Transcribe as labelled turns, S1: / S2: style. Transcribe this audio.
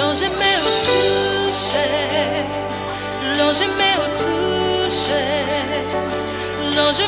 S1: L'ange aimait au toucher, l'ange aimait au toucher, l'ange